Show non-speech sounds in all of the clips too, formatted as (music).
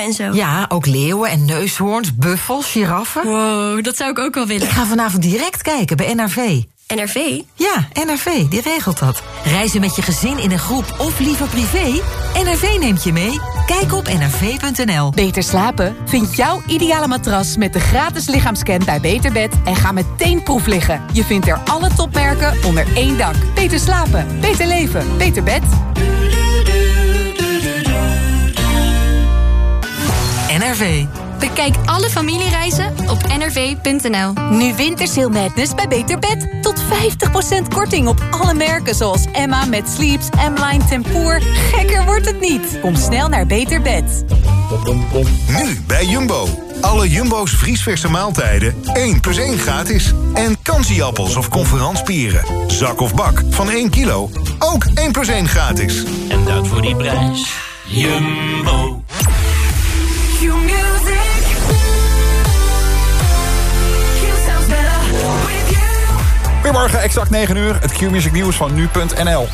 en zo. Ja, ook leeuwen en neushoorns, buffels, giraffen. Wow, dat zou ik ook wel willen. Ik ga vanavond direct kijken bij NRV. NRV? Ja, NRV, die regelt dat. Reizen met je gezin in een groep of liever privé? NRV neemt je mee. Kijk op nrv.nl. Beter slapen? Vind jouw ideale matras met de gratis lichaamscan bij Beterbed... en ga meteen proef liggen. Je vindt er alle topmerken onder één dak. Beter slapen, beter leven, beter bed. NRV. Bekijk alle familiereizen op nrv.nl. Nu Wintersail Madness bij Beter Bed. Tot 50% korting op alle merken zoals Emma met Sleeps, M-Line Tempoor. Gekker wordt het niet. Kom snel naar Beter Bed. Nu bij Jumbo. Alle Jumbo's vriesverse maaltijden 1 plus 1 gratis. En kansieappels of conferanspieren. Zak of bak van 1 kilo. Ook 1 plus 1 gratis. En dat voor die prijs. Jumbo. Goedemorgen, exact 9 uur. Het Q-music nieuws van nu.nl.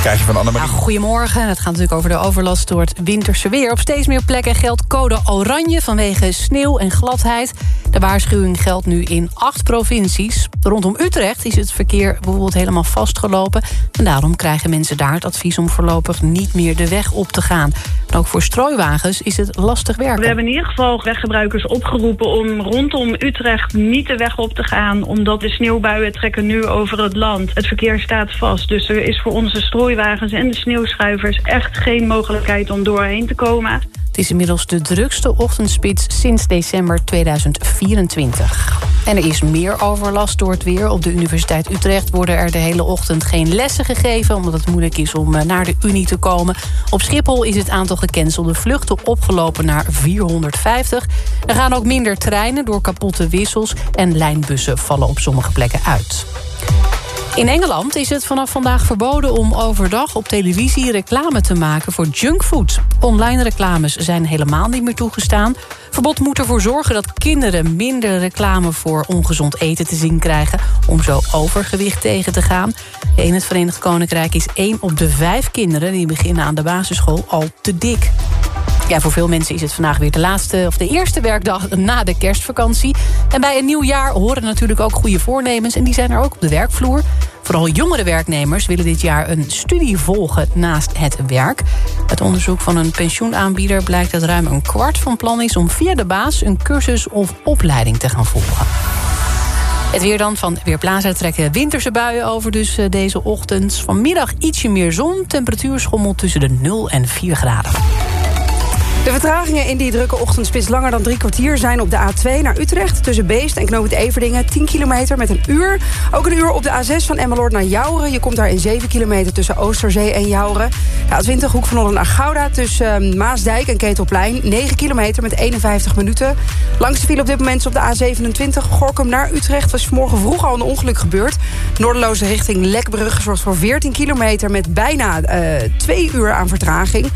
Krijg je van Annemarie. Nou, goedemorgen. Het gaat natuurlijk over de overlast door het winterse weer. Op steeds meer plekken geldt code oranje vanwege sneeuw en gladheid. De waarschuwing geldt nu in acht provincies. Rondom Utrecht is het verkeer bijvoorbeeld helemaal vastgelopen. En daarom krijgen mensen daar het advies om voorlopig niet meer de weg op te gaan. En ook voor strooiwagens is het lastig werken. We hebben in ieder geval weggebruikers opgeroepen om rondom Utrecht niet de weg op te gaan. Omdat de sneeuwbuien trekken nu over het land. Het verkeer staat vast. Dus er is voor onze en de sneeuwschuivers echt geen mogelijkheid om doorheen te komen. Het is inmiddels de drukste ochtendspits sinds december 2024. En er is meer overlast door het weer. Op de Universiteit Utrecht worden er de hele ochtend geen lessen gegeven... omdat het moeilijk is om eh, naar de Unie te komen. Op Schiphol is het aantal gecancelde vluchten opgelopen naar 450. Er gaan ook minder treinen door kapotte wissels... en lijnbussen vallen op sommige plekken uit. In Engeland is het vanaf vandaag verboden om overdag op televisie reclame te maken voor junkfood. Online reclames zijn helemaal niet meer toegestaan. Verbod moet ervoor zorgen dat kinderen minder reclame voor ongezond eten te zien krijgen... om zo overgewicht tegen te gaan. In het Verenigd Koninkrijk is één op de vijf kinderen... die beginnen aan de basisschool al te dik. Ja, voor veel mensen is het vandaag weer de laatste of de eerste werkdag na de kerstvakantie. En bij een nieuw jaar horen natuurlijk ook goede voornemens. En die zijn er ook op de werkvloer. Vooral jongere werknemers willen dit jaar een studie volgen naast het werk. Het onderzoek van een pensioenaanbieder blijkt dat ruim een kwart van plan is... om via de baas een cursus of opleiding te gaan volgen. Het weer dan van Weerplaza trekken winterse buien over dus eh, deze ochtend. Vanmiddag ietsje meer zon, temperatuur schommelt tussen de 0 en 4 graden. De vertragingen in die drukke ochtendspits langer dan drie kwartier... zijn op de A2 naar Utrecht tussen Beest en Knoop het Everdingen... 10 kilometer met een uur. Ook een uur op de A6 van Emmeloord naar Jouren. Je komt daar in 7 kilometer tussen Oosterzee en Jouren. De A20 Hoek van Holland naar Gouda tussen uh, Maasdijk en Ketelplein. 9 kilometer met 51 minuten. Langste file op dit moment op de A27 Gorkum naar Utrecht. was morgen vroeg al een ongeluk gebeurd. Noordeloze richting Lekbrug zorgt voor 14 kilometer... met bijna uh, 2 uur aan vertraging.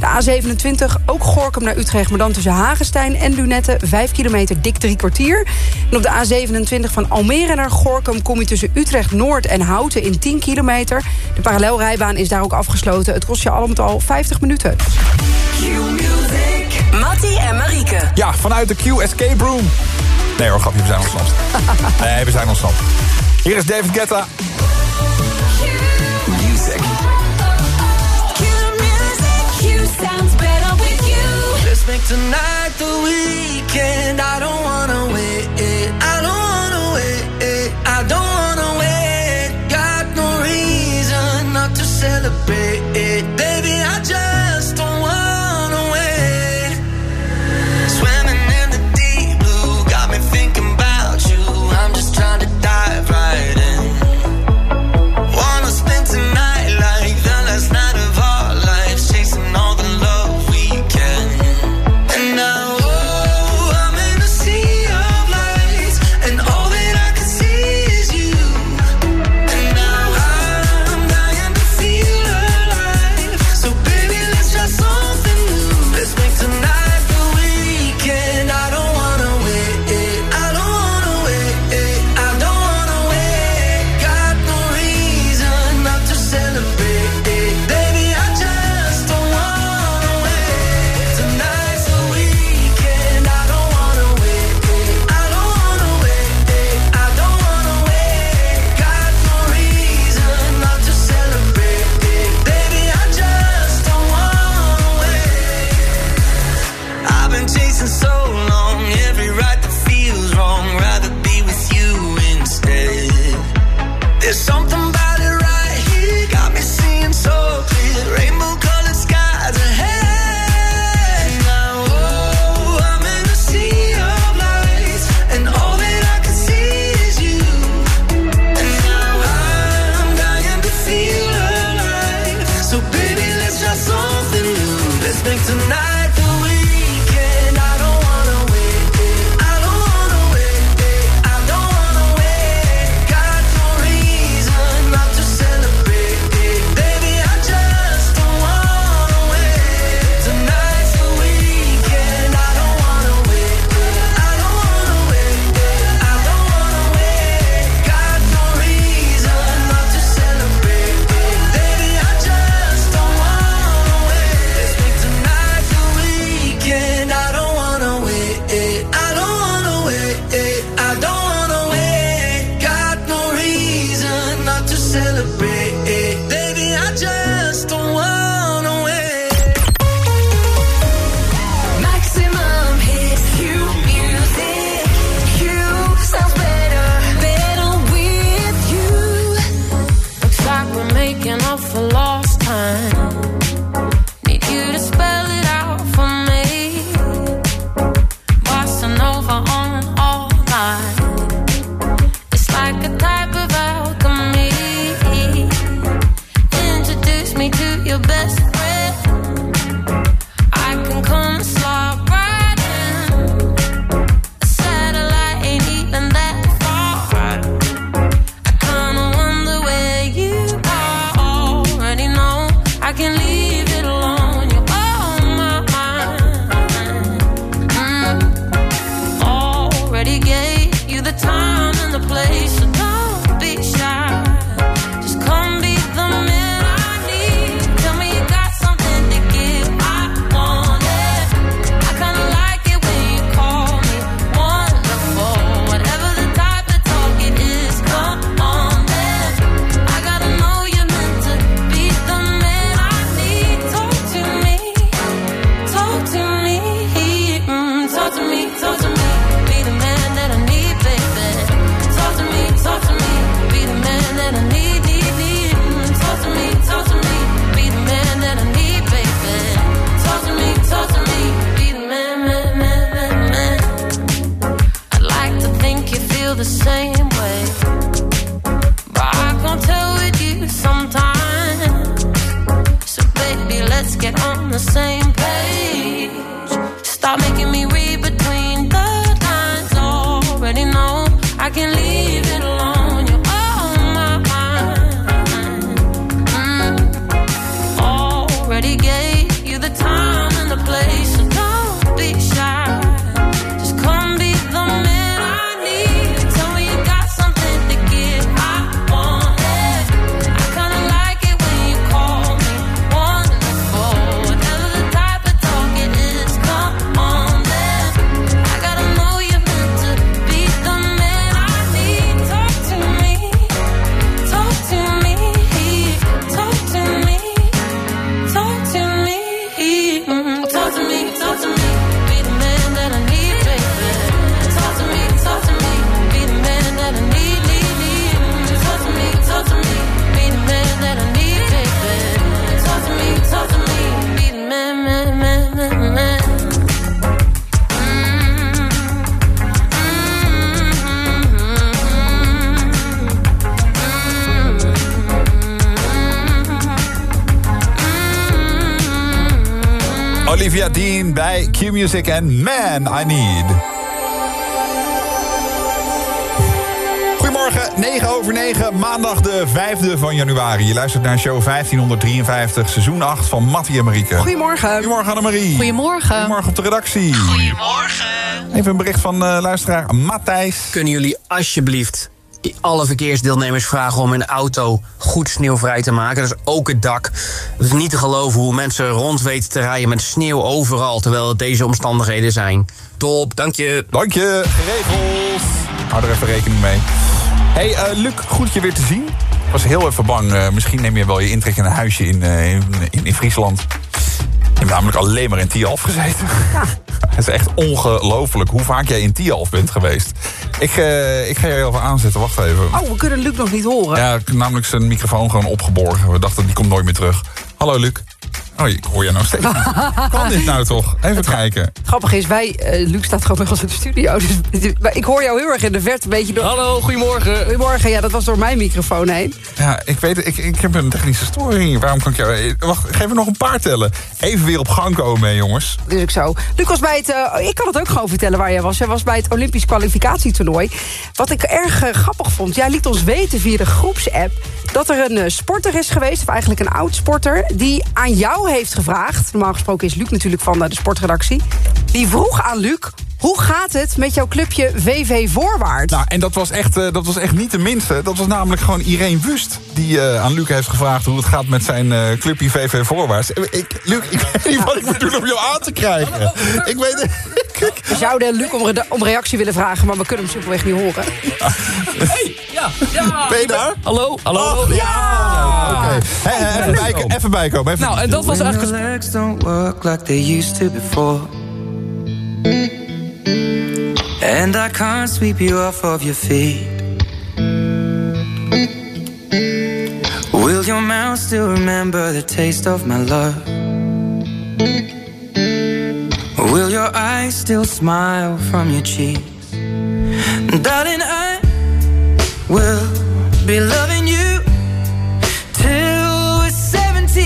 De A27 ook Gorkum naar Utrecht... maar dan tussen Hagenstein en Lunette. 5 kilometer, dik drie kwartier. En op de A27 van Almere naar Gorkum... kom je tussen Utrecht Noord en Houten in 10 kilometer. De parallelrijbaan is daar ook afgesloten. Het kost je al met al 50 minuten. Mattie en Marieke. Ja, vanuit de Q Escape Room. Nee hoor, grapje, we zijn ontsnapt. nee, we zijn ontsnapt. Hier is David Guetta. Music. sounds better with you. Make tonight the weekend. I don't wanna wait. I don't wanna wait. I don't wanna wait. Got no reason not to celebrate. Baby, I just Dean bij Q-Music en Man I Need. Goedemorgen, 9 over 9, maandag de 5e van januari. Je luistert naar show 1553, seizoen 8 van Mattie en Marieke. Goedemorgen. Goedemorgen Annemarie. Goedemorgen. Goedemorgen op de redactie. Goedemorgen. Even een bericht van eh, luisteraar Matthijs. Kunnen jullie alsjeblieft alle verkeersdeelnemers vragen om hun auto goed sneeuwvrij te maken? Is ook het dak. Het is niet te geloven hoe mensen rond weten te rijden met sneeuw overal... terwijl het deze omstandigheden zijn. Top, dank je. Dank je, geregeld. Hou er even rekening mee. Hey, eh, Luc, goed je weer te zien. Ik was heel even bang. eh, misschien neem je wel je intrek in een huisje in, eh, in, in Friesland. Ik heb namelijk alleen maar in Tialf gezeten. (laughs) Het is echt ongelooflijk hoe vaak jij in Tialf bent geweest. Ik, eh, ik ga je even aanzetten, wacht even. Oh, we kunnen Luc nog niet horen. Ja, ik heb namelijk zijn microfoon gewoon opgeborgen. We dachten, die komt nooit meer terug. Hallo, Luc. Oh, ik hoor je nou steeds. (laughs) kan dit nou toch? Even kijken. Grappig is, wij, eh, Luc staat gewoon bij ons in de studio. Dus, (laughs) maar ik hoor jou heel erg in de verte een beetje door... Hallo, goedemorgen. Goedemorgen, ja, dat was door mijn microfoon heen. Ja, ik weet het. Ik, ik heb een technische storing. Waarom kan ik jou... eh, Wacht, geef me nog een paar tellen. Even weer op gang komen, hè, jongens. Dus ik zo. Luc was bij het... eh, ik kan het ook gewoon vertellen waar jij was. Jij was bij het Olympisch kwalificatietoernooi. Wat ik erg grappig vond. Jij liet ons weten via de groepsapp... dat er een sporter is geweest, of eigenlijk een oud sporter... die aan jou heeft gevraagd... normaal gesproken is Luc natuurlijk van eh, de sportredactie... die vroeg aan Luc... Hoe gaat het met jouw clubje VV Voorwaarts? Nou, en dat was, echt, eh, dat was echt niet de minste. Dat was namelijk gewoon Irene Wust... die eh, aan Luc heeft gevraagd hoe het gaat met zijn eh, clubje VV Voorwaarts. Ik, Luc, ik weet niet wat ik moet doen om jou aan te krijgen. Ik weet... We zouden Luc om, re- om reactie willen vragen... maar we kunnen hem simpelweg niet horen. Ja, ja. Ben je daar? Hallo, hallo. Oh, ja! Oké. Hè, hè, even, bijko- even bijkomen. Even... Nou, en dat was eigenlijk... Legs don't work like they used to before. And I can't sweep you off of your feet. Will your mouth still remember the taste of my love? Will your eyes still smile from your cheeks? Darling, I will be loving you till we're 70.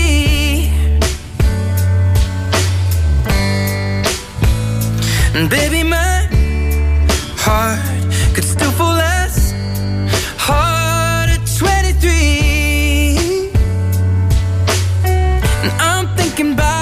And baby, my heart could still fall as hard at 23. And I'm thinking about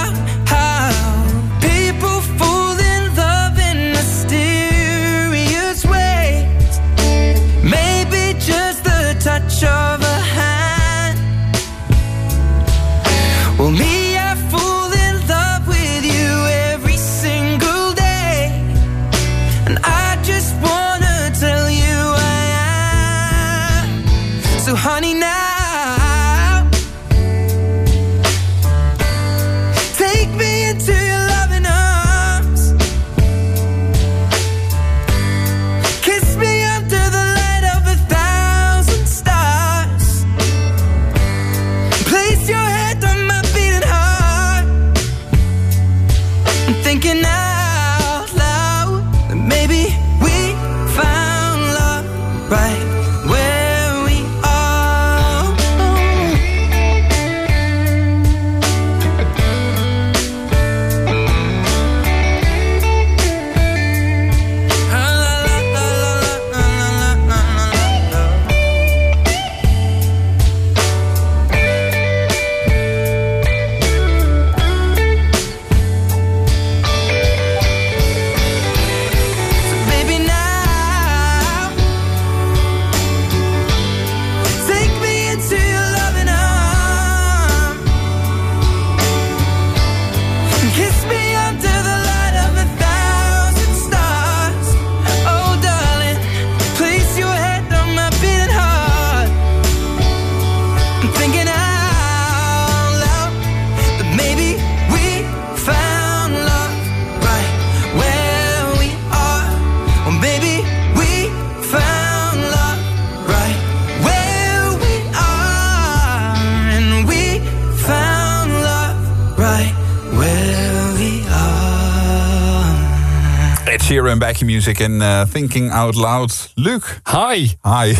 Music en eh, Thinking Out Loud. Luc. Hi. Hi.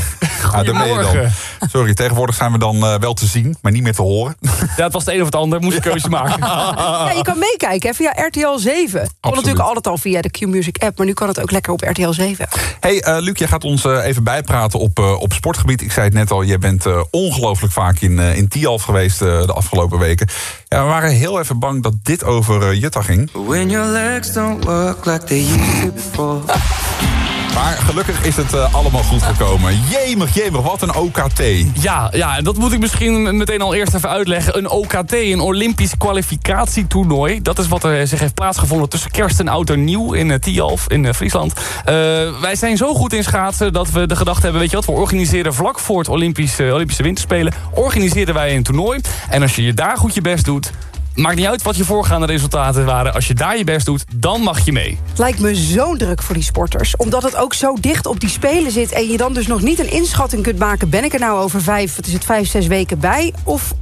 Ja, daar ben je dan. Goedemorgen. Sorry, tegenwoordig zijn we dan eh, wel te zien, maar niet meer te horen. Ja, het was het een of het ander. Moest een keuze maken. Ja, je kan meekijken hè, via RTL 7. Kon natuurlijk altijd al via de Q-Music app... maar nu kan het ook lekker op RTL 7. Hey, eh, Luc, jij gaat ons eh, even bijpraten op, eh, op sportgebied. Ik zei het net al, jij bent eh, ongelooflijk vaak in, eh, in Tialf geweest eh, de afgelopen weken. Ja, we waren heel even bang dat dit over Jutta ging. When your legs don't work like they used to before. Maar gelukkig is het eh, allemaal goed gekomen. Jemig, jemig, wat een OKT. Ja, ja, en dat moet ik misschien meteen al eerst even uitleggen. Een OKT, een Olympisch kwalificatietoernooi. Dat is wat er zich heeft plaatsgevonden tussen kerst en oud en nieuw in uh, in Friesland. Wij zijn zo goed in schaatsen dat we de gedachte hebben... weet je wat, we organiseren vlak voor het Olympische, Olympische Winterspelen... organiseren wij een toernooi. En als je je daar goed je best doet... Maakt niet uit wat je voorgaande resultaten waren. Als je daar je best doet, dan mag je mee. Lijkt me zo druk voor die sporters. Omdat het ook zo dicht op die spelen zit... en je dan dus nog niet een inschatting kunt maken... ben ik er nou over vijf, wat is het, vijf, zes weken bij? Of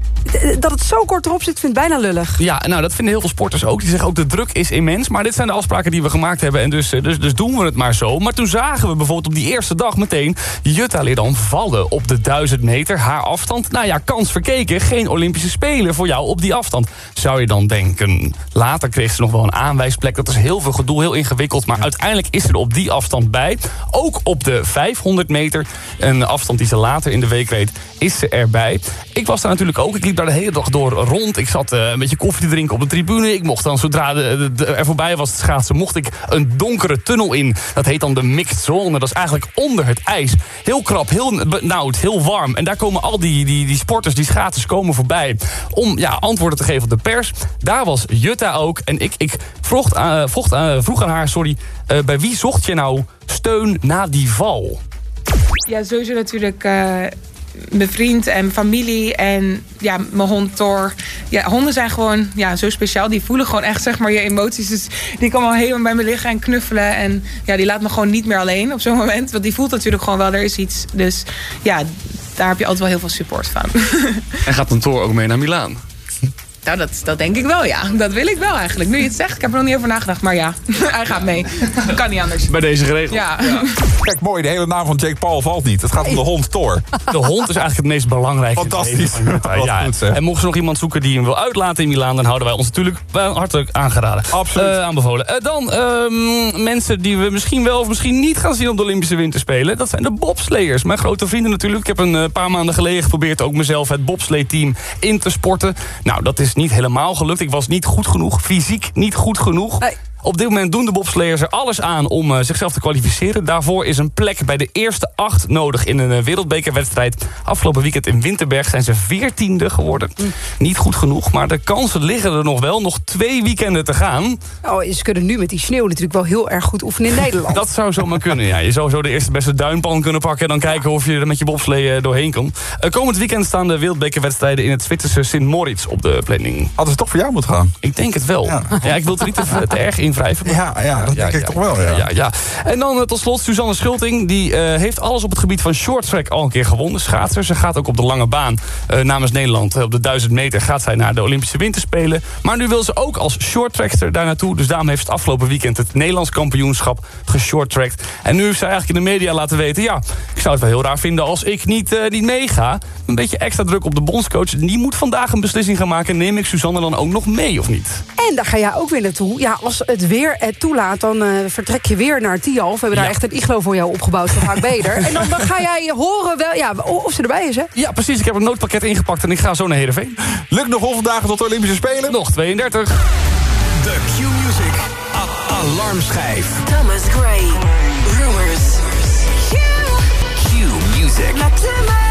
dat het zo kort erop zit, vind ik bijna lullig. Ja, nou, dat vinden heel veel sporters ook. Die zeggen ook, de druk is immens. Maar dit zijn de afspraken die we gemaakt hebben. En dus, dus, dus doen we het maar zo. Maar toen zagen we bijvoorbeeld op die eerste dag meteen... Jutta leer dan vallen op de 1000 meter. Haar afstand, nou ja, kans verkeken. Geen Olympische Spelen voor jou op die afstand. Zou je dan denken. Later kreeg ze nog wel een aanwijsplek. Dat is heel veel gedoe, heel ingewikkeld. Maar uiteindelijk is ze er op die afstand bij. Ook op de 500 meter, een afstand die ze later in de week weet, is ze erbij. Ik was daar natuurlijk ook. Ik liep daar de hele dag door rond. Ik zat uh, een beetje koffie te drinken op de tribune. Ik mocht dan, zodra er voorbij was het schaatsen... mocht ik een donkere tunnel in. Dat heet dan de mixed zone. Dat is eigenlijk onder het ijs. Heel krap, heel benauwd, heel warm. En daar komen al die, die, die sporters, die schaatsers komen voorbij... om ja, antwoorden te geven op de pers. Daar was Jutta ook. En ik, ik vroeg, vroeg, uh, vroeg aan haar, sorry... Bij wie zocht je nou steun na die val? Ja, sowieso natuurlijk mijn vriend en familie en ja, mijn hond Thor. Ja, honden zijn gewoon ja, zo speciaal. Die voelen gewoon echt zeg maar, je emoties. Dus die komen al helemaal bij me liggen en knuffelen. En ja, die laat me gewoon niet meer alleen op zo'n moment. Want die voelt natuurlijk gewoon wel, er is iets. Dus ja, daar heb je altijd wel heel veel support van. (laughs) En gaat dan Thor ook mee naar Milaan? Nou, dat, dat denk ik wel, ja. Dat wil ik wel eigenlijk. Nu je het zegt, ik heb er nog niet over nagedacht. Maar ja, (laughs) hij gaat mee. Kan niet anders. Bij deze geregeld. Ja. ja. Kijk, mooi, de hele naam van Jake Paul valt niet. Het gaat om de hond Thor. De hond is eigenlijk het meest belangrijke. Fantastisch. Ja. Goed, en mocht ze nog iemand zoeken die hem wil uitlaten in Milaan... dan houden wij ons natuurlijk hartelijk aangeraden. Absoluut. Uh, aanbevolen. Uh, dan um, mensen die we misschien wel of misschien niet gaan zien... op de Olympische Winterspelen. Dat zijn de bobsleiers. Mijn grote vrienden natuurlijk. Ik heb een uh, paar maanden geleden geprobeerd... ook mezelf het bobsleeteam in te sporten. Nou, dat is niet helemaal gelukt. Ik was niet goed genoeg, fysiek niet goed genoeg. Op dit moment doen de bobsleiers er alles aan om uh, zichzelf te kwalificeren. Daarvoor is een plek bij de eerste acht nodig in een uh, wereldbekerwedstrijd. Afgelopen weekend in Winterberg zijn ze veertiende geworden. Mm. Niet goed genoeg, maar de kansen liggen er nog wel. Nog twee weekenden te gaan. Oh, ze kunnen nu met die sneeuw natuurlijk wel heel erg goed oefenen in (laughs) Nederland. Dat zou zomaar kunnen, ja. Je zou zo de eerste beste duinpan kunnen pakken... en dan kijken of je er met je bobslee uh, doorheen komt. komend weekend staan de wereldbekerwedstrijden... in het Zwitserse Sint Moritz op de planning. Hadden ze toch voor jou moeten gaan? Ik denk het wel. Ja, ja ik wil het er niet te, te erg in wrijven. Ja, ja, dat denk ik toch wel, ja. ja, ja. En dan uh, tot slot Suzanne Schulting. Die uh, heeft alles op het gebied van shorttrack al een keer gewonnen. Schaatser. Ze gaat ook op de lange baan uh, namens Nederland. op de 1000 meter gaat zij naar de Olympische Winterspelen. Maar nu wil ze ook als shorttrackster daar naartoe. Dus daarom heeft het afgelopen weekend het Nederlands kampioenschap geshorttrackt. En nu heeft zij eigenlijk in de media laten weten... ja, ik zou het wel heel raar vinden als ik niet, niet meega. Een beetje extra druk op de bondscoach. Die moet vandaag een beslissing gaan maken. Neem ik Suzanne dan ook nog mee of niet? En daar ga jij ook weer naartoe. Ja, als het weer het toelaat, dan uh, vertrek je weer naar Tialf. We hebben ja. daar echt een iglo voor jou opgebouwd van Haak Beder. (laughs) en dan, dan, ga jij horen wel, ja, of ze erbij is, hè? Ja, precies. Ik heb een noodpakket ingepakt en ik ga zo naar Heerenveen. Lukt nog hoeveel dagen tot de Olympische Spelen? Nog 32. De Q-Music Alarmschijf. Thomas Gray. Rumors. Q-Music.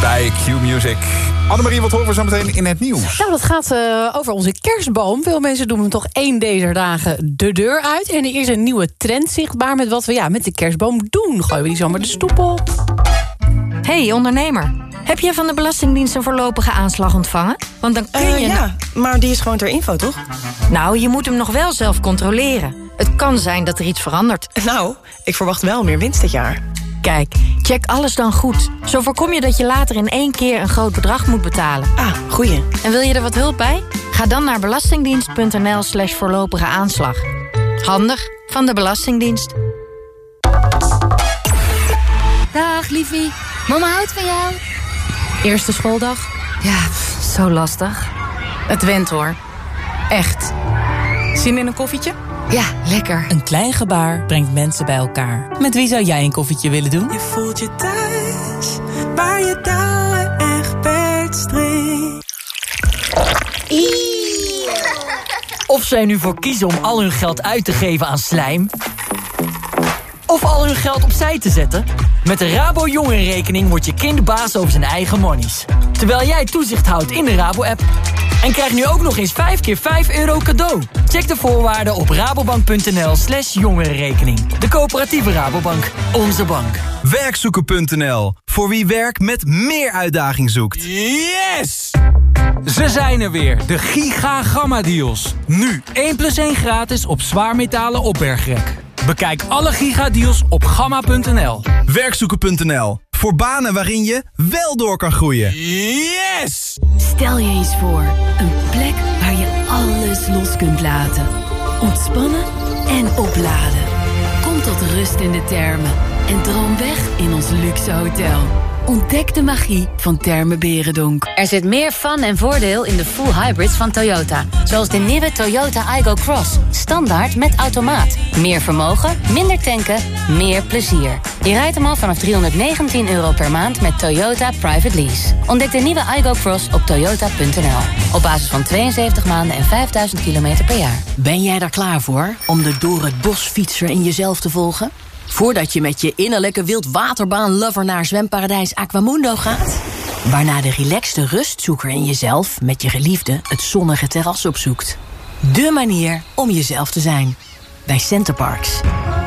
Bij Q Music. Annemarie, wat horen we zo meteen in het nieuws? Nou, dat gaat eh, over onze kerstboom. Veel mensen doen hem toch één deze dagen de deur uit. En er is een nieuwe trend zichtbaar met wat we ja, met de kerstboom doen. Gooien we die zomaar de stoep op. Hey ondernemer, heb jij van de Belastingdienst een voorlopige aanslag ontvangen? Want dan kun Eh, je... ja, maar die is gewoon ter info, toch? Nou, je moet hem nog wel zelf controleren. Het kan zijn dat er iets verandert. Nou, ik verwacht wel meer winst dit jaar. Kijk, check alles dan goed. Zo voorkom je dat je later in één keer een groot bedrag moet betalen. Ah, goeie. En wil je er wat hulp bij? Ga dan naar belastingdienst.nl slash voorlopige aanslag. Handig van de Belastingdienst. Dag, liefie. Mama houdt van jou. Eerste schooldag? Ja, zo lastig. Het went hoor. Echt. Zin in een koffietje? Ja, lekker. Een klein gebaar brengt mensen bij elkaar. Met wie zou jij een koffietje willen doen? Je voelt je thuis, waar je touwen echt bedstreekt. Of zij nu voor kiezen om al hun geld uit te geven aan slijm... of al hun geld opzij te zetten... met de Rabo Jongerenrekening wordt je kind baas over zijn eigen monies. Terwijl jij toezicht houdt in de Rabo-app. En krijg nu ook nog eens 5 keer 5 euro cadeau. Check de voorwaarden op rabobank.nl slash jongerenrekening. De coöperatieve Rabobank. Onze bank. Werkzoeken.nl. Voor wie werk met meer uitdaging zoekt. Yes! Ze zijn er weer, de Giga Gamma Deals. Nu 1 plus 1 gratis op zwaarmetalen opbergrek. Bekijk alle Giga Deals op gamma.nl. Werkzoeken.nl. Voor banen waarin je wel door kan groeien. Yes! Stel je eens voor, een plek waar je alles los kunt laten. Ontspannen en opladen. Kom tot rust in de termen en droom weg in ons luxe hotel. Ontdek de magie van Terme Berendonk. Er zit meer fun en voordeel in de full hybrids van Toyota. Zoals de nieuwe Toyota Igo Cross. Standaard met automaat. Meer vermogen, minder tanken, meer plezier. Je rijdt hem al vanaf 319 euro per maand met Toyota Private Lease. Ontdek de nieuwe Igo Cross op toyota.nl. Op basis van 72 maanden en 5000 kilometer per jaar. Ben jij er klaar voor om de door het bos fietser in jezelf te volgen? Voordat je met je innerlijke wildwaterbaan-lover naar zwemparadijs Aquamundo gaat? Waarna de relaxte rustzoeker in jezelf met je geliefde het zonnige terras opzoekt. De manier om jezelf te zijn. Bij Centerparks.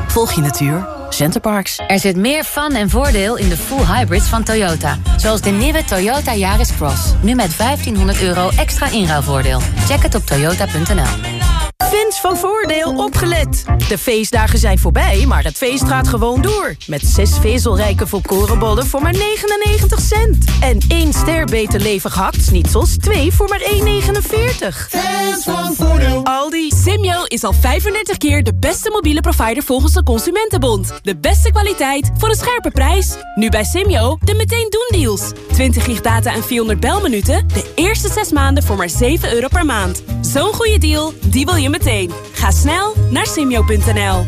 Volg je natuur. Centerparks. Er zit meer fun en voordeel in de full hybrids van Toyota. Zoals de nieuwe Toyota Yaris Cross. Nu met 1500 euro extra inruilvoordeel. Check het op toyota.nl. Fans van Voordeel opgelet. De feestdagen zijn voorbij, maar het feest gaat gewoon door. Met zes vezelrijke volkorenbollen voor maar 99 cent. En één ster beter levig hakt-snitsels, twee voor maar 1,49. Fans van Voordeel. Aldi. Simyo is al 35 keer de beste mobiele provider volgens de Consumentenbond. De beste kwaliteit voor een scherpe prijs. Nu bij Simyo de meteen doen deals. 20 gig data en 400 belminuten. De eerste 6 maanden voor maar 7 euro per maand. Zo'n goede deal, die wil je meteen. Ga snel naar simyo.nl.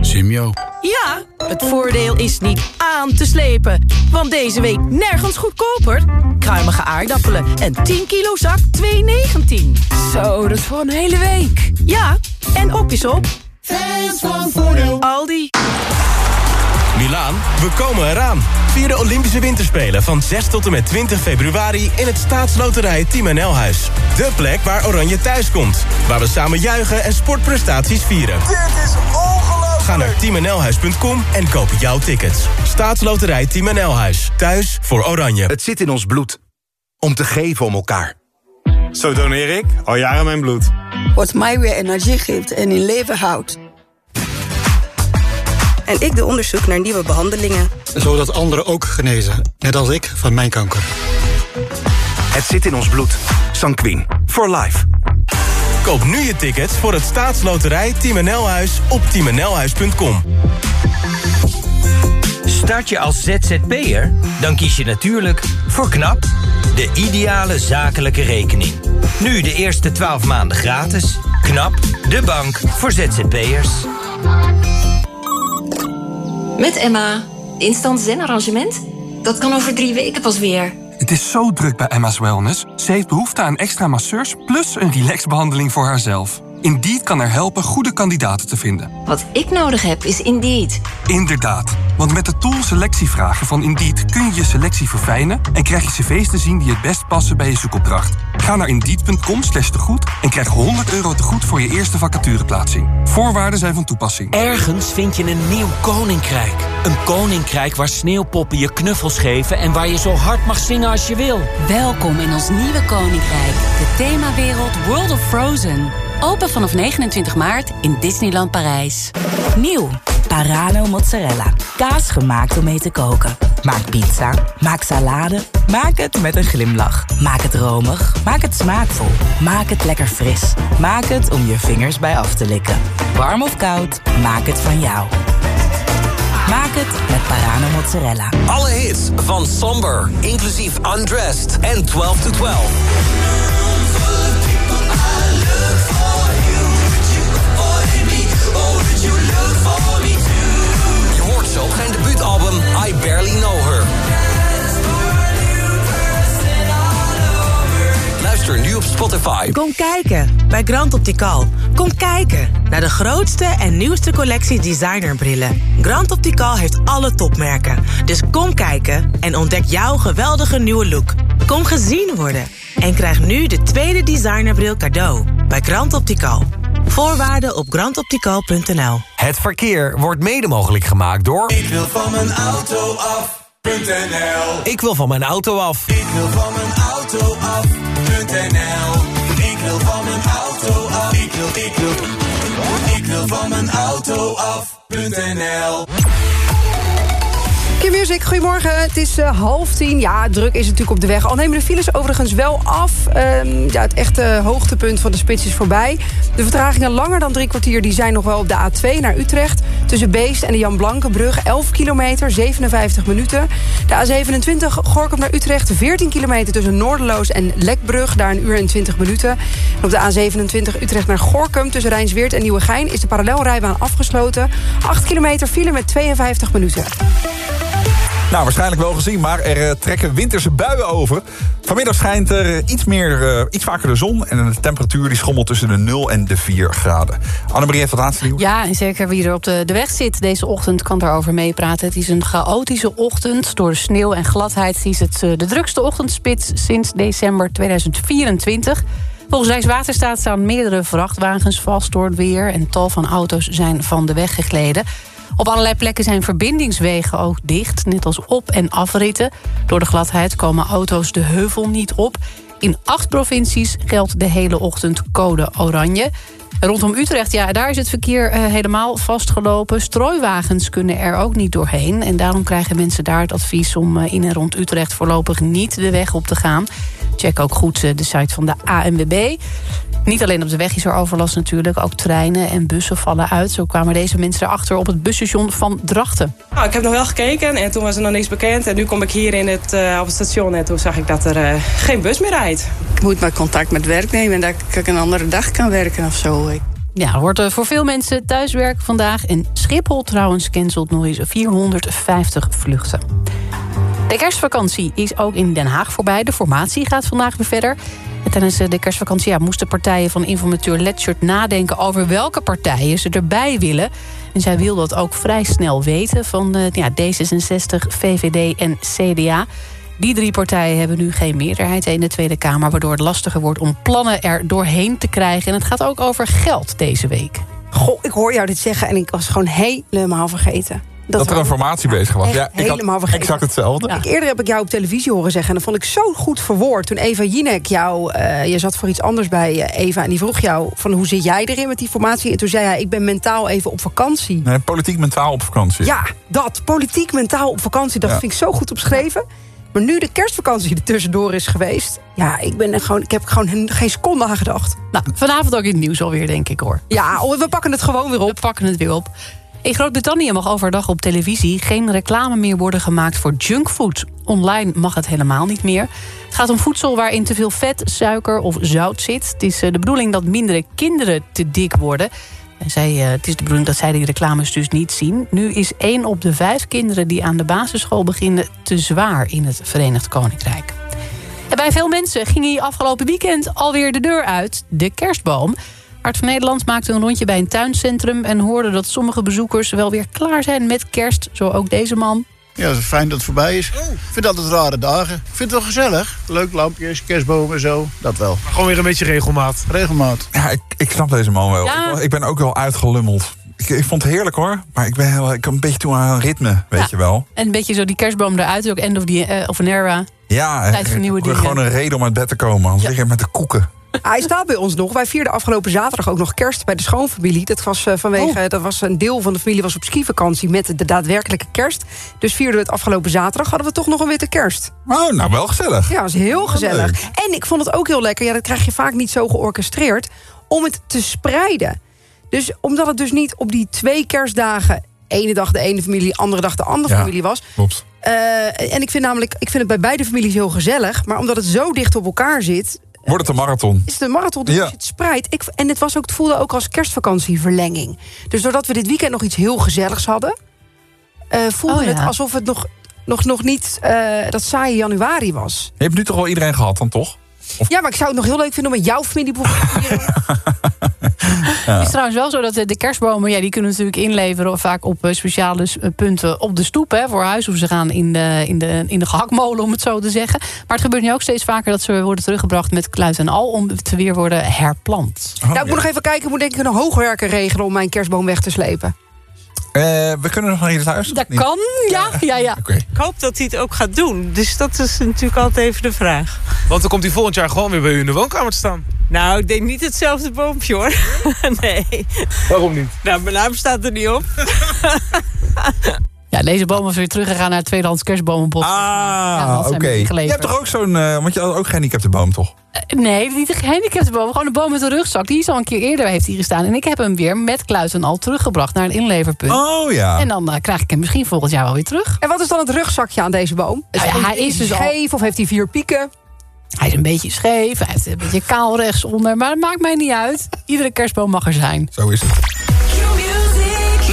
Simio. Ja, het voordeel is niet aan te slepen. Want deze week nergens goedkoper. Kruimige aardappelen en 10 kilo zak 2,19. Zo, dat is voor een hele week. Ja, en op is op. Fans van Voordeel. Aldi. Milaan, we komen eraan. Vier de Olympische Winterspelen van 6 tot en met 20 februari... in het staatsloterij Team NL-huis. De plek waar Oranje thuis komt. Waar we samen juichen en sportprestaties vieren. Dit is ongelooflijk. Ga naar teamnlhuis.com en koop jouw tickets. Staatsloterij Team NL-huis. Thuis voor Oranje. Het zit in ons bloed. Om te geven om elkaar. Zo doneer ik al jaren mijn bloed. Wat mij weer energie geeft en in leven houdt. En ik doe onderzoek naar nieuwe behandelingen. Zodat anderen ook genezen, net als ik van mijn kanker. Het zit in ons bloed. Sanquin. For life. Koop nu je tickets voor het staatsloterij Team NL-huis op teamnlhuis.com. Start je als ZZP'er? Dan kies je natuurlijk voor KNAP, de ideale zakelijke rekening. Nu de eerste 12 maanden gratis. KNAP, de bank voor ZZP'ers. Met Emma. Instant zen-arrangement? Dat kan over drie weken pas weer. Het is zo druk bij Emma's Wellness. Ze heeft behoefte aan extra masseurs plus een relaxbehandeling voor haarzelf. Indeed kan er helpen goede kandidaten te vinden. Wat ik nodig heb is Indeed. Inderdaad, want met de tool selectievragen van Indeed kun je je selectie verfijnen en krijg je cv's te zien die het best passen bij je zoekopdracht. Ga naar indeed.com slash tegoed en krijg 100 euro tegoed voor je eerste vacatureplaatsing. Voorwaarden zijn van toepassing. Ergens vind je een nieuw koninkrijk. Een koninkrijk waar sneeuwpoppen je knuffels geven en waar je zo hard mag zingen als je wil. Welkom in ons nieuwe koninkrijk. De themawereld World of Frozen. Open vanaf 29 maart in Disneyland Parijs. Nieuw. Parano mozzarella. Kaas gemaakt om mee te koken. Maak pizza. Maak salade. Maak het met een glimlach. Maak het romig. Maak het smaakvol. Maak het lekker fris. Maak het om je vingers bij af te likken. Warm of koud, maak het van jou. Maak het met Parano mozzarella. Alle hits van Somber, inclusief Undressed en 12 to 12. Zo zijn debuutalbum I Barely Know Her. Luister nu op Spotify. Kom kijken bij Grand Optical. Kom kijken naar de grootste en nieuwste collectie designerbrillen. Grand Optical heeft alle topmerken. Dus kom kijken en ontdek jouw geweldige nieuwe look. Kom gezien worden en krijg nu de tweede designerbril cadeau bij Grand Optical. Voorwaarden op grandoptical.nl. Het verkeer wordt mede mogelijk gemaakt door... Ik wil van mijn auto af.nl Ik wil van mijn auto af. Ik wil van mijn auto af.nl Ik wil van mijn auto af. Ik wil, ik wil, ik wil van mijn auto af.nl Q-Music, goedemorgen. Het is eh, half tien. Ja, druk is natuurlijk op de weg. Al nemen de files overigens wel af. Ehm, ja, het echte hoogtepunt van de spits is voorbij. De vertragingen langer dan drie kwartier die zijn nog wel op de A2 naar Utrecht. Tussen Beest en de Jan Blankenbrug. 11 kilometer, 57 minuten. De A27 Gorkum naar Utrecht. 14 kilometer tussen Noorderloos en Lekbrug. Daar een uur en 20 minuten. En op de A27 Utrecht naar Gorkum. Tussen Rijnsweert en Nieuwegein is de parallelrijbaan afgesloten. 8 kilometer file met 52 minuten. Nou, waarschijnlijk wel gezien, maar er eh, trekken winterse buien over. Vanmiddag schijnt er iets, meer, eh, iets vaker de zon... en de temperatuur die schommelt tussen de 0 en de 4 graden. Annemarie heeft wat laatste nieuws. Ja, en zeker wie er op de, de weg zit deze ochtend kan daarover meepraten. Het is een chaotische ochtend. Door de sneeuw en gladheid is het eh, de drukste ochtendspits sinds december 2024. Volgens Rijkswaterstaat staan meerdere vrachtwagens vast door het weer... en tal van auto's zijn van de weg gegleden. Op allerlei plekken zijn verbindingswegen ook dicht, net als op- en afritten. Door de gladheid komen auto's de heuvel niet op. In acht provincies geldt de hele ochtend code oranje. Rondom Utrecht, ja, daar is het verkeer uh, helemaal vastgelopen. Strooiwagens kunnen er ook niet doorheen. En daarom krijgen mensen daar het advies om uh, in en rond Utrecht... voorlopig niet de weg op te gaan. Check ook goed uh, de site van de ANWB. Niet alleen op de weg is er overlast natuurlijk. Ook treinen en bussen vallen uit. Zo kwamen deze mensen erachter op het busstation van Drachten. Nou, ik heb nog wel gekeken en toen was er nog niks bekend. En nu kom ik hier in het, uh, op het station en toen zag ik dat er uh, geen bus meer rijdt. Ik moet maar contact met werk nemen en dat ik een andere dag kan werken of zo. Ja, er wordt voor veel mensen thuiswerk vandaag. En Schiphol trouwens cancelt nog eens 450 vluchten. De kerstvakantie is ook in Den Haag voorbij. De formatie gaat vandaag weer verder. En tijdens de kerstvakantie ja, moesten partijen van informateur Letchert nadenken... over welke partijen ze erbij willen. En zij wil dat ook vrij snel weten van uh, ja, D66, VVD en CDA. Die drie partijen hebben nu geen meerderheid in de Tweede Kamer... waardoor het lastiger wordt om plannen er doorheen te krijgen. En het gaat ook over geld deze week. Goh, ik hoor jou dit zeggen en ik was gewoon helemaal vergeten. Dat, dat er een formatie bezig was. Ja, ik helemaal had vergeten. exact hetzelfde. Ja. Ik, eerder heb ik jou op televisie horen zeggen... en dat vond ik zo goed verwoord. Toen Eva Jinek jou... Uh, je zat voor iets anders bij uh, Eva... en die vroeg jou van hoe zit jij erin met die formatie? En toen zei hij, ik ben mentaal even op vakantie. Nee, politiek mentaal op vakantie. Ja, dat. Politiek mentaal op vakantie. Dat ja. vind ik zo goed opgeschreven. Maar nu de kerstvakantie er tussendoor is geweest... ja, ik, ben er gewoon, ik heb gewoon geen seconde aan gedacht. Nou, vanavond ook in het nieuws alweer, denk ik, hoor. Ja, we pakken het gewoon weer op. We pakken het weer op. In Groot-Brittannië mag overdag op televisie geen reclame meer worden gemaakt voor junkfood. Online mag het helemaal niet meer. Het gaat om voedsel waarin te veel vet, suiker of zout zit. Het is de bedoeling dat mindere kinderen te dik worden. En zij, het is de bedoeling dat zij die reclames dus niet zien. Nu is één op de vijf kinderen die aan de basisschool beginnen... te zwaar in het Verenigd Koninkrijk. En bij veel mensen ging hij afgelopen weekend alweer de deur uit. De kerstboom. Hart van Nederland maakte een rondje bij een tuincentrum... en hoorde dat sommige bezoekers wel weer klaar zijn met kerst. Zo ook deze man. Ja, het is fijn dat het voorbij is. Ik vind altijd rare dagen. Ik vind het wel gezellig. Leuk lampjes, kerstbomen en zo. Dat wel. Maar gewoon weer een beetje regelmaat. Regelmaat. Ja, ik, ik snap deze man wel. Ja. Ik, ik ben ook wel uitgelummeld. Ik, ik, vond het heerlijk hoor. Maar ik ben heel, ik kom een beetje toe aan een ritme, weet Ja. je wel. En een beetje zo die kerstboom eruit, ook end of, the, eh, of an era. Ja, Tijd voor nieuwe ik- dingen. gewoon een reden om uit bed te komen. Anders lig je met de koeken. Hij staat bij ons nog. Wij vierden afgelopen zaterdag ook nog kerst bij de schoonfamilie. Dat was, eh, vanwege, dat was een deel van de familie was op skivakantie met de daadwerkelijke kerst. Dus vierden we het afgelopen zaterdag. Hadden we toch nog een witte kerst. Oh, nou wel gezellig. Ja, dat was heel gezellig. En ik vond het ook heel lekker. Ja, dat krijg je vaak niet zo georchestreerd. Om het te spreiden. Dus omdat het dus niet op die twee kerstdagen... ene dag de ene familie, andere dag de andere Ja, familie was... Klopt. Eh, en ik vind namelijk, ik vind het bij beide families heel gezellig. Maar omdat het zo dicht op elkaar zit, Wordt het een marathon? is het een marathon. Dus Ja. als je het spreidt. Ik, en het, was ook, het voelde ook als kerstvakantieverlenging. Dus doordat we dit weekend nog iets heel gezelligs hadden... eh, voelde Oh, ja. het alsof het nog, nog, nog niet eh, dat saaie januari was. Je hebt nu toch wel iedereen gehad dan toch? Ja, maar ik zou het nog heel leuk vinden om met jouw familie... bijvoorbeeld (laughs) Het is trouwens wel zo dat de, de kerstbomen... Ja, die kunnen natuurlijk inleveren vaak op eh, speciale eh, punten op de stoep hè, voor huis. Of ze gaan in de, in, de, in de gehaktmolen, om het zo te zeggen. Maar het gebeurt nu ook steeds vaker dat ze worden teruggebracht met kluit en al... om te weer worden herplant. nou, ik moet nog even kijken. Ik moet denk ik een hoogwerker regelen... om mijn kerstboom weg te slepen. Eh, we kunnen nog naar iets luisteren. Dat kan, ja, ja, ja. Ik hoop dat hij het ook gaat doen. Dus dat is natuurlijk altijd even de vraag. Want dan komt hij volgend jaar gewoon weer bij u in de woonkamer te staan. Nou, ik denk niet hetzelfde boompje hoor. (laughs) nee. Waarom niet? Nou, mijn naam staat er niet op. (laughs) Ja, deze boom was weer teruggegaan naar het tweedehands kerstbomenbos. Ah, oké. we Je hebt toch ook zo'n... eh, want je had ook gehandicapte boom, toch? Eh, Nee, niet een gehandicapte boom. Gewoon een boom met een rugzak. Die is al een keer eerder heeft hier gestaan. En ik heb hem weer met kluiten al teruggebracht naar een inleverpunt. Oh ja. En dan eh, krijg ik hem misschien volgend jaar wel weer terug. En wat is dan het rugzakje aan deze boom? Nou ja, hij is dus al- scheef of heeft hij vier pieken? Hij is een beetje scheef, hij heeft een beetje kaal rechtsonder. Maar dat maakt mij niet uit. Iedere kerstboom mag er zijn. Zo is het.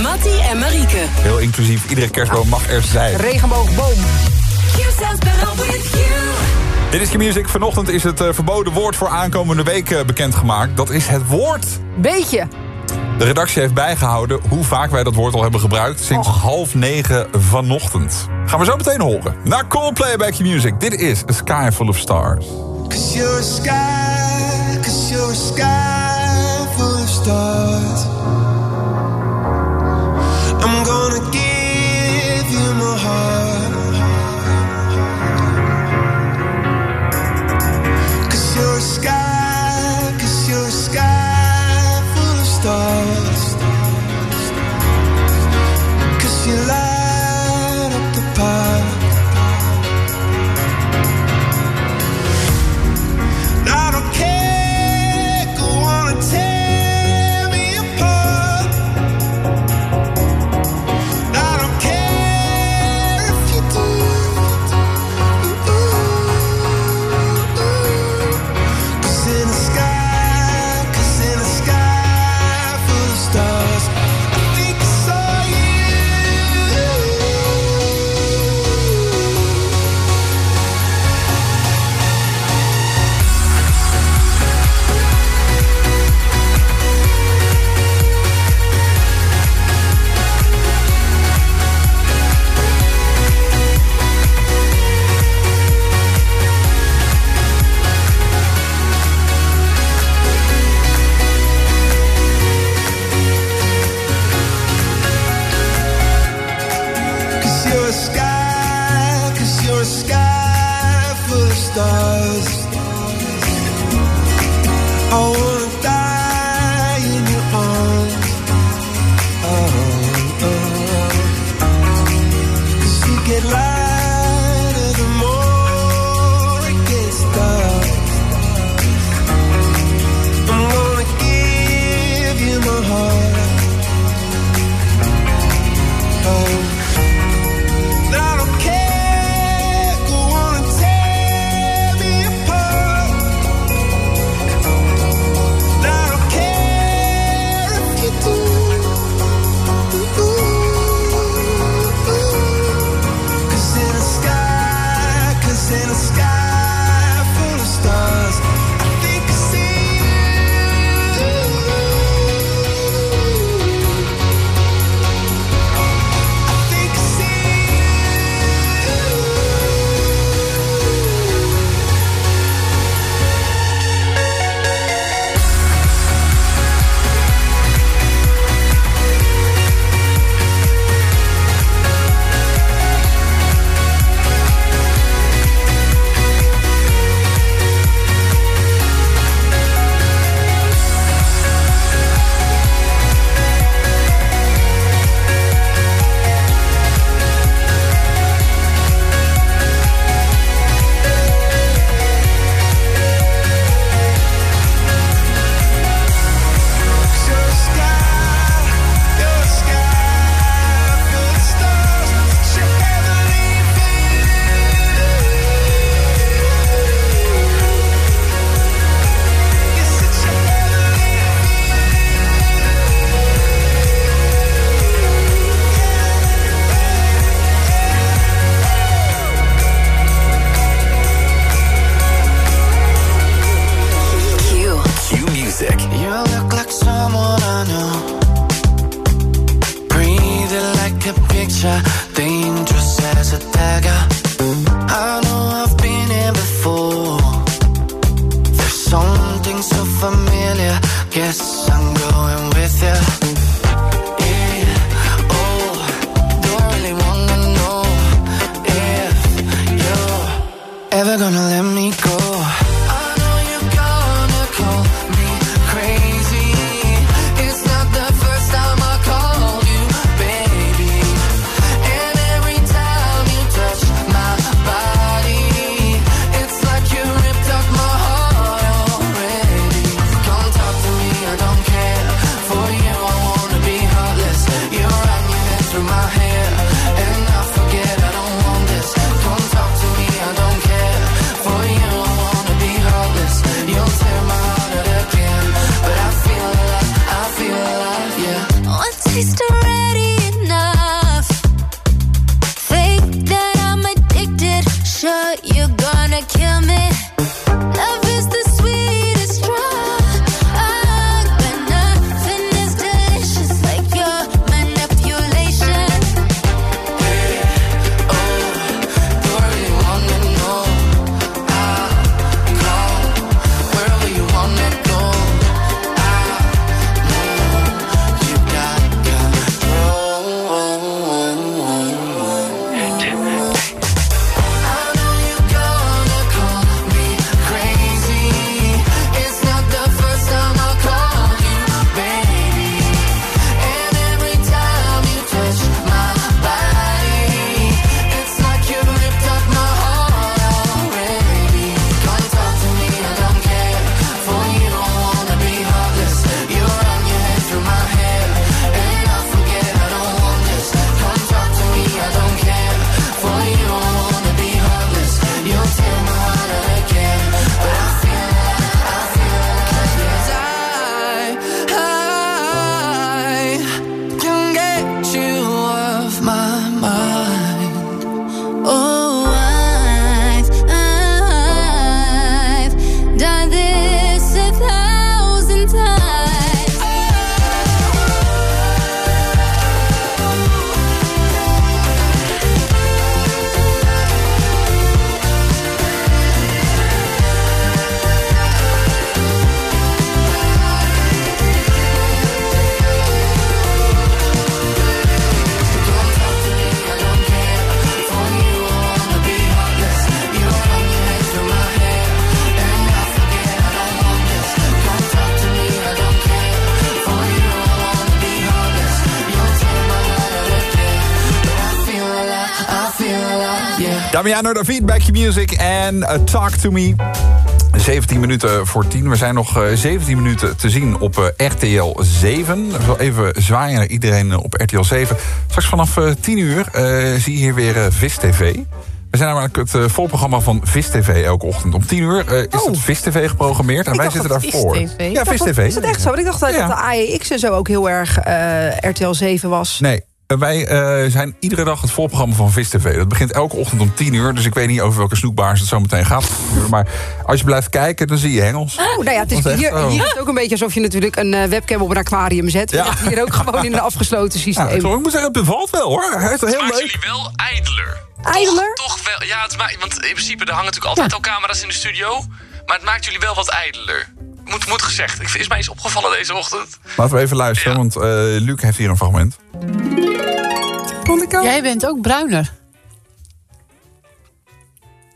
Mattie en Marieke. Heel inclusief. Iedere kerstboom mag er zijn. Regenboogboom. Dit is Q-Music. Vanochtend is het eh, verboden woord voor aankomende week eh, bekendgemaakt. Dat is het woord. Beetje. De redactie heeft bijgehouden hoe vaak wij dat woord al hebben gebruikt... sinds half negen vanochtend. Gaan we zo meteen horen. Na Coldplay bij Q-Music. Dit is A Sky Full of Stars. Cause you're a sky, cause you're a sky full of stars. Damiano David, Back Your Music en uh, Talk To Me. 17 minuten voor 10. We zijn nog uh, 17 minuten te zien op uh, RTL 7. Ik wil even zwaaien naar iedereen op RTL 7. Straks vanaf 10 uur zie je hier weer Vis TV. We zijn namelijk het volprogramma van Vis TV elke ochtend. Om 10 uur uh, is Oh. het Vis TV geprogrammeerd en Ik wij zitten daarvoor. Vis TV. Ja, Vis TV. Is dat echt zo? Want ik dacht dat, Ja. dat de AEX en zo ook heel erg eh, RTL 7 was. Nee, eh, wij eh, zijn iedere dag het voorprogramma van Vis TV. Dat begint elke ochtend om 10 uur. Dus ik weet niet over welke snoekbaars het zo meteen gaat. Maar als je blijft kijken, dan zie je hengels. Oh, nou ja, het is, hier, hier is het ook een beetje alsof je natuurlijk een eh, webcam op een aquarium zet. Ja. Hier ook (laughs) gewoon in een afgesloten systeem. Ja, sorry, ik moet zeggen, het bevalt wel hoor. Hij is heel maakt leuk. jullie wel ijdeler. Ijdeler? Toch, toch wel, ja, het maakt, want in principe er hangen natuurlijk altijd al camera's in de studio. Maar het maakt jullie wel wat ijdeler. Moet, moet gezegd. Ik, is mij iets opgevallen deze ochtend. Laten we even luisteren, want eh, Luc heeft hier een fragment. Jij bent ook bruiner.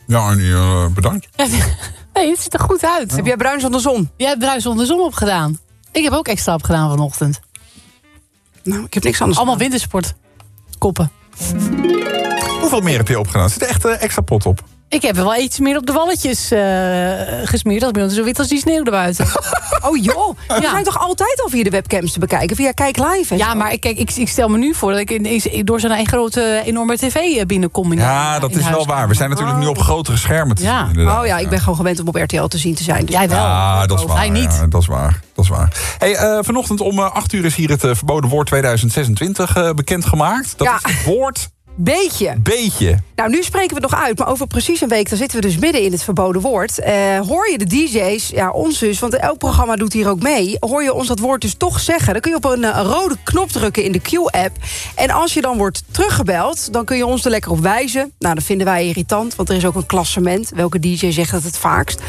Ja, en uh, bedankt. (laughs) Nee, het ziet er goed uit. Heb jij bruin zonder zon? Jij hebt bruin zonder zon opgedaan. Ik heb ook extra opgedaan vanochtend. Nou, ik heb niks anders. Allemaal wintersport. Koppen. Hoeveel meer heb je opgedaan? Er zit echt eh, extra pot op. Ik heb wel iets meer op de walletjes eh, gesmeerd. Dat ben zo wit als die sneeuw erbuiten. (laughs) Oh joh, we zijn toch altijd al via de webcams te bekijken? Via Kijk Live en Ja, zo? maar ik- kijk, ik, ik stel me nu voor dat ik in- door zo'n grote, enorme tv binnenkom. In Ja, dat is wel waar. We zijn natuurlijk nu op grotere schermen te Ja. zien. Oh ja, ik ben gewoon gewend om op RTL te zien te zijn. Dus Jij wel. Ja, dat is waar. Hij niet. ja, dat is waar. Dat is waar. Hey, eh, vanochtend om eh, 8 uur is hier het eh, verboden woord 2026 eh, bekendgemaakt. Dat Ja. is het woord Beetje. beetje. Nou, nu spreken we het nog uit, maar over precies een week... dan zitten we dus midden in het verboden woord. Eh, hoor je de DJ's, ja, ons dus, want elk programma doet hier ook mee... hoor je ons dat woord dus toch zeggen... dan kun je op een, eh, rode knop drukken in de Q-app. En als je dan wordt teruggebeld, dan kun je ons er lekker op wijzen. Nou, dat vinden wij irritant, want er is ook een klassement. Welke DJ zegt dat het vaakst.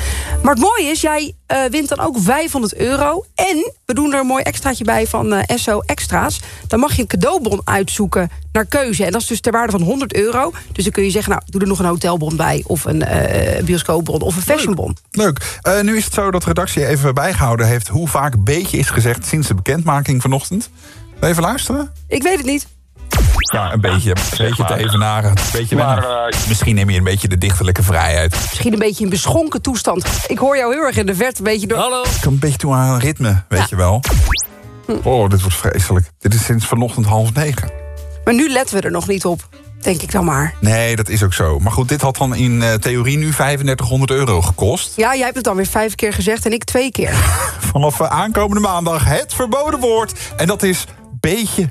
Maar het mooie is, jij eh, wint dan ook 500 euro. En we doen er een mooi extraatje bij van SO Extra's. Dan mag je een cadeaubon uitzoeken naar keuze. En dat is dus ter waarde van 100 euro. Dus dan kun je zeggen, nou, doe er nog een hotelbon bij... of een eh bioscoopbon of een fashionbon. Leuk. Eh, nu is het zo dat de redactie even bijgehouden heeft... hoe vaak beetje is gezegd sinds de bekendmaking vanochtend. Even luisteren? Ik weet het niet. Ja, een beetje, een beetje te evenaren. Een beetje Maar, wennen. Misschien neem je een beetje de dichterlijke vrijheid. Misschien een beetje in beschonken toestand. Ik hoor jou heel erg in de verte een beetje door... Hallo. Ik kan een beetje toe aan ritme, weet je wel. Oh, dit wordt vreselijk. Dit is sinds vanochtend half negen. Maar nu letten we er nog niet op. Denk ik dan maar. Nee, dat is ook zo. Maar goed, dit had dan in eh, theorie nu 3500 euro gekost. Ja, jij hebt het dan weer vijf keer gezegd en ik twee keer. (laughs) Vanaf eh, aankomende maandag het verboden woord. En dat is beetje.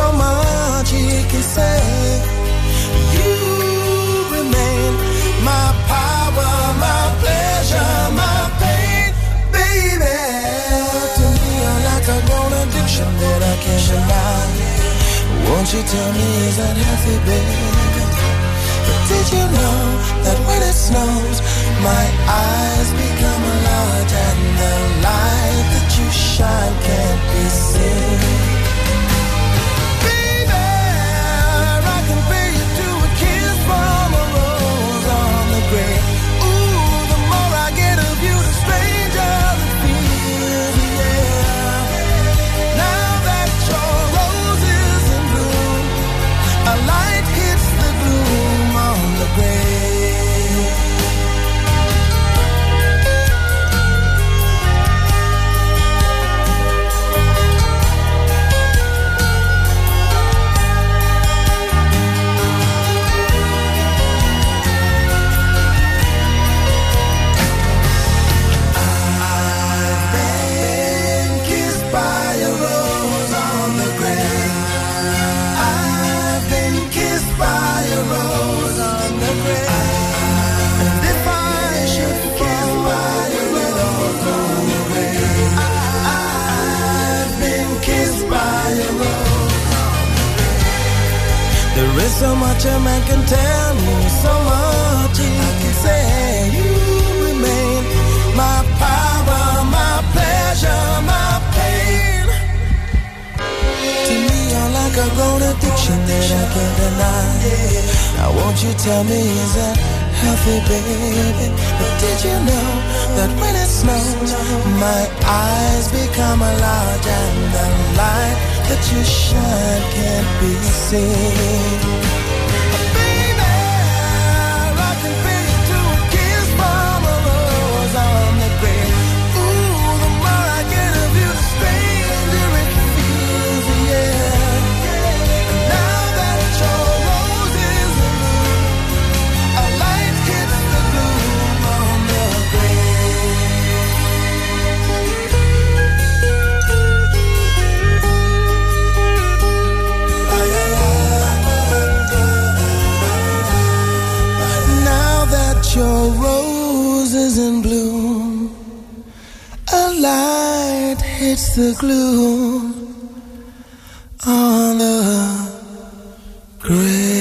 So much he can say. You remain my power, my pleasure, my pain, baby. To me, you're like a grown addiction that I can't. Won't you tell me is that healthy, baby? But did you know that when it snows, my eyes become large and the light that you shine can't be seen? your roses in bloom. A light hits the gloom on the grave.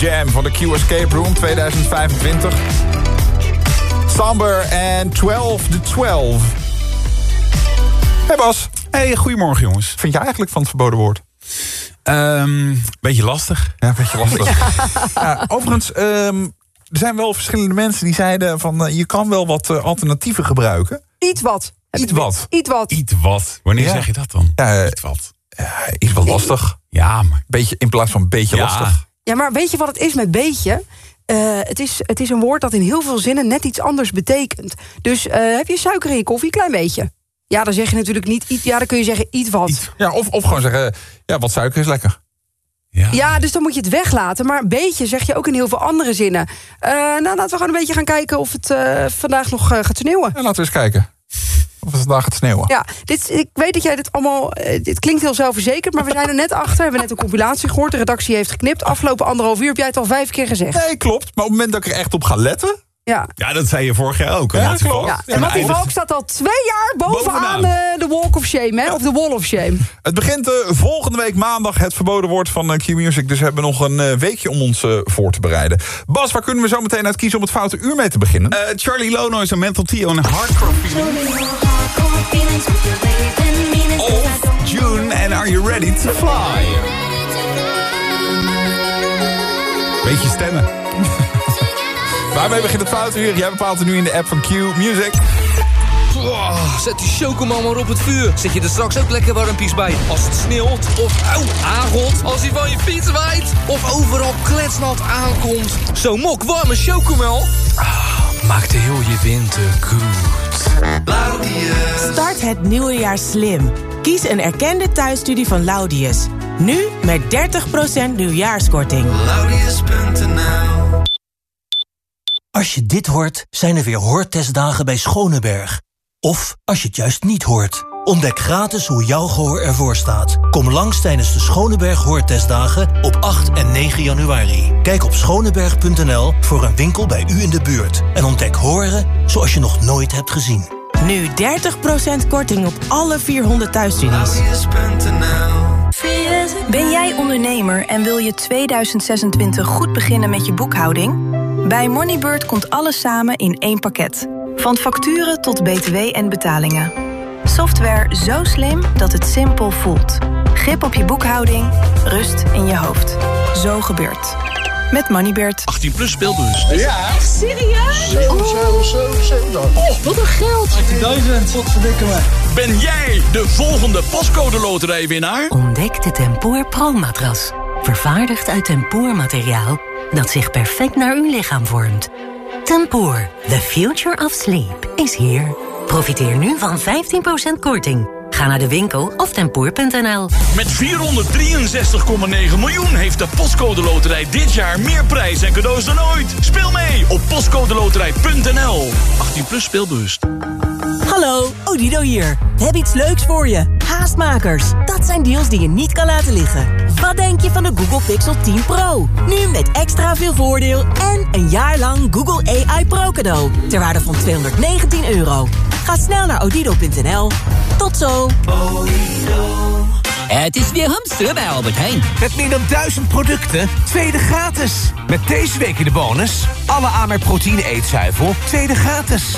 Jam van de Q Escape Room 2025. Samber en 12 the 12. Hey Bas. Hey, goedemorgen jongens. Vind je eigenlijk van het verboden woord? Ehm beetje lastig. Ja, een beetje lastig. (laughs) Ja, overigens, ehm, er zijn wel verschillende mensen die zeiden van... eh, je kan wel wat eh, alternatieven gebruiken. Iets wat. Iets wat. Iets wat. Iets wat. Wanneer Ja. zeg je dat dan? Ja, Iets wat. iets wat lastig. Ja, maar... Beetje, in plaats van beetje Ja. lastig. Ja, maar weet je wat het is met beetje? Eh, het, is, het is een woord dat in heel veel zinnen net iets anders betekent. Dus eh, heb je suiker in je koffie? Klein beetje. Ja, dan zeg je natuurlijk niet... iets- Ja, dan kun je zeggen iets wat. Ja, of, of gewoon zeggen, ja, wat suiker is lekker. Ja, dus dan moet je het weglaten. Maar een beetje zeg je ook in heel veel andere zinnen. Eh, nou, laten we gewoon een beetje gaan kijken of het eh, vandaag nog gaat sneeuwen. Ja, laten we eens kijken. Of het vandaag gaat sneeuwen. Ja, dit, ik weet dat jij dit allemaal... eh, dit klinkt heel zelfverzekerd, maar we zijn er net achter. We hebben net een compilatie gehoord. De redactie heeft geknipt. Afgelopen anderhalf uur heb jij het al vijf keer gezegd. Nee, klopt. Maar op het moment dat ik er echt op ga letten... Ja, dat zei je vorig jaar ook. Ja, Mattie klopt. Valk. Ja, en Mattie Valk staat al twee jaar bovenaan eh, de Walk of Shame, hè? Of de Wall of Shame. Het begint eh, volgende week maandag het verboden woord van eh, Q-Music. Dus we hebben nog een weekje om ons voor te bereiden. Bas, waar kunnen we zo meteen uit kiezen om het foute uur mee te beginnen? Eh, Charlie Lono is een mental Tio en een hardcore feeling. Of June and Are You Ready to Fly? Beetje stemmen. Waarmee begint het foute uur? Jij bepaalt het nu in de app van Q-Music. Oh, zet die chocomel maar op het vuur. Zet je er straks ook lekker warmpies bij. Als het sneeuwt of auw, aangot. Als hij van je fiets waait. Of overal kletsnat aankomt. Zo'n mok warme chocomel. Ah, maakt heel je winter goed. Start het nieuwe jaar slim. Kies een erkende thuisstudie van Laudius. Nu met 30% nieuwjaarskorting. Als je dit hoort, zijn er weer hoortestdagen bij Schoneberg. Of als je het juist niet hoort. Ontdek gratis hoe jouw gehoor ervoor staat. Kom langs tijdens de Schoneberg Hoortestdagen op 8 en 9 januari. Kijk op schoneberg.nl voor een winkel bij u in de buurt. En ontdek horen zoals je nog nooit hebt gezien. Nu 30% korting op alle 400 thuisstudies. Ben jij ondernemer en wil je 2026 goed beginnen met je boekhouding? Bij Moneybird komt alles samen in één pakket. Van facturen tot btw en betalingen. Software zo slim dat het simpel voelt. Grip op je boekhouding, rust in je hoofd. Zo gebeurt. Met Moneybird. 18 plus speelbus. Ja. Echt serieus? Oh, wat een geld. 18.000. Wat verdikken me. Ben jij de volgende postcode loterijwinnaar? Ontdek de Tempoor Pro-matras. Vervaardigd uit tempoormateriaal dat zich perfect naar uw lichaam vormt. Tempoor, the future of sleep, is here. Profiteer nu van 15% korting. Ga naar de winkel of tempoor.nl. Met 463,9 miljoen heeft de Postcode Loterij dit jaar meer prijs en cadeaus dan ooit. Speel mee op postcodeloterij.nl. 18 plus speelbewust. Hallo, Odido hier. We hebben iets leuks voor je. Haastmakers. Dat zijn deals die je niet kan laten liggen. Wat denk je van de Google Pixel 10 Pro? Nu met extra veel voordeel en een jaar lang Google AI Pro cadeau. Ter waarde van 219 euro. Ga snel naar odido.nl. Tot zo. Het is weer hamster bij Albert Heijn. Met meer dan duizend producten, tweede gratis. Met deze week in de bonus... alle Amerk proteïne eetzuivel, tweede gratis.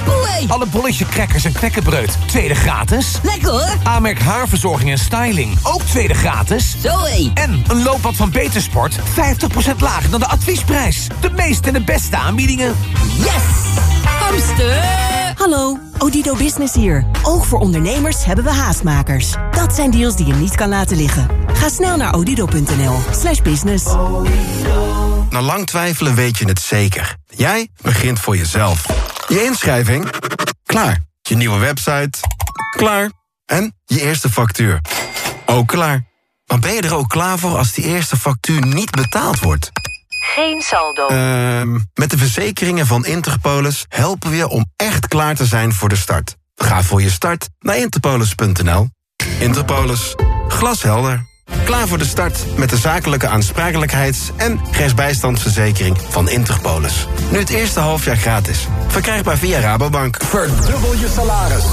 Alle bolletje crackers en knekkenbreud, tweede gratis. Lekker hoor. Amerk haarverzorging en styling, ook tweede gratis. Zoé. En een loopband van Betersport, 50% lager dan de adviesprijs. De meeste en de beste aanbiedingen. Yes! Hamster! Hallo, Odido Business hier. Ook voor ondernemers hebben we haastmakers. Dat zijn deals die je niet kan laten liggen. Ga snel naar odido.nl slash business. Na lang twijfelen weet je het zeker. Jij begint voor jezelf. Je inschrijving? Klaar. Je nieuwe website? Klaar. En je eerste factuur? Ook klaar. Maar ben je er ook klaar voor als die eerste factuur niet betaald wordt? Geen saldo. Ehm, met de verzekeringen van Interpolis helpen we je om echt klaar te zijn voor de start. Ga voor je start naar interpolis.nl. Interpolis. Glashelder. Klaar voor de start met de zakelijke aansprakelijkheids- en rechtsbijstandsverzekering van Interpolis. Nu het eerste halfjaar gratis. Verkrijgbaar via Rabobank. Verdubbel je salaris.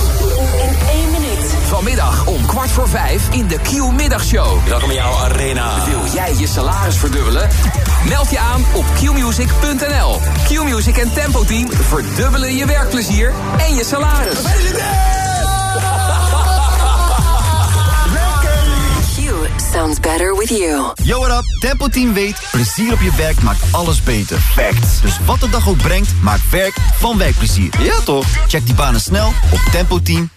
In één minuut. Vanmiddag om kwart voor vijf in de Q-middagshow. Welkom in jouw arena. Wil jij je salaris verdubbelen? Meld je aan op qmusic.nl. Qmusic en Tempo Team verdubbelen je werkplezier en je salaris. Q sounds better with you. Yo, what up? Tempo Team weet, plezier op je werk maakt alles beter. Facts. Dus wat de dag ook brengt, maakt werk van werkplezier. Ja toch? Check die banen snel op tempoteam.nl.